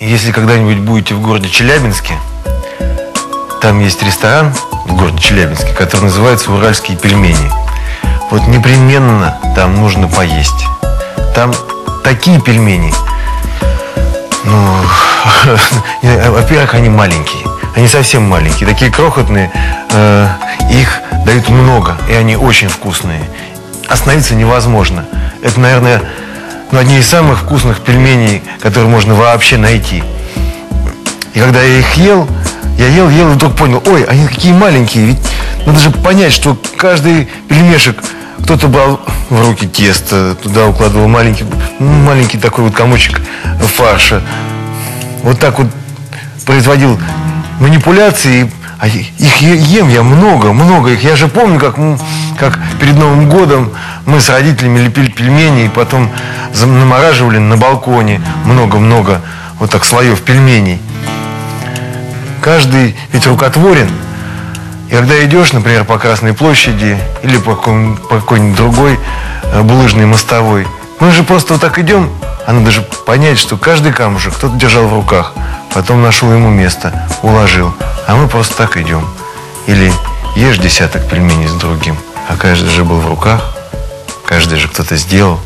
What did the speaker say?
Если когда-нибудь будете в городе Челябинске, там есть ресторан в городе Челябинске, который называется «Уральские пельмени». Вот непременно там нужно поесть. Там такие пельмени. Ну, во-первых, они маленькие. Они совсем маленькие, такие крохотные. Э, их дают много, и они очень вкусные. Остановиться невозможно. Это, наверное, ну, одни из самых вкусных пельменей, которые можно вообще найти. И когда я их ел, я ел, ел и вдруг понял, ой, они какие маленькие, ведь надо же понять, что каждый пельмешек кто-то брал в руки тесто, туда укладывал маленький, маленький такой вот комочек фарша. Вот так вот производил манипуляции. А их ем я много, много их. Я же помню, как, как перед Новым годом мы с родителями лепили пельмени и потом намораживали на балконе много-много вот так слоев пельменей. Каждый ведь рукотворен. И когда идешь, например, по Красной площади или по, по какой-нибудь другой э, булыжной мостовой, мы же просто вот так идем, а надо же понять, что каждый камушек кто-то держал в руках, потом нашел ему место, уложил, а мы просто так идем. Или ешь десяток пельменей с другим, а каждый же был в руках, каждый же кто-то сделал.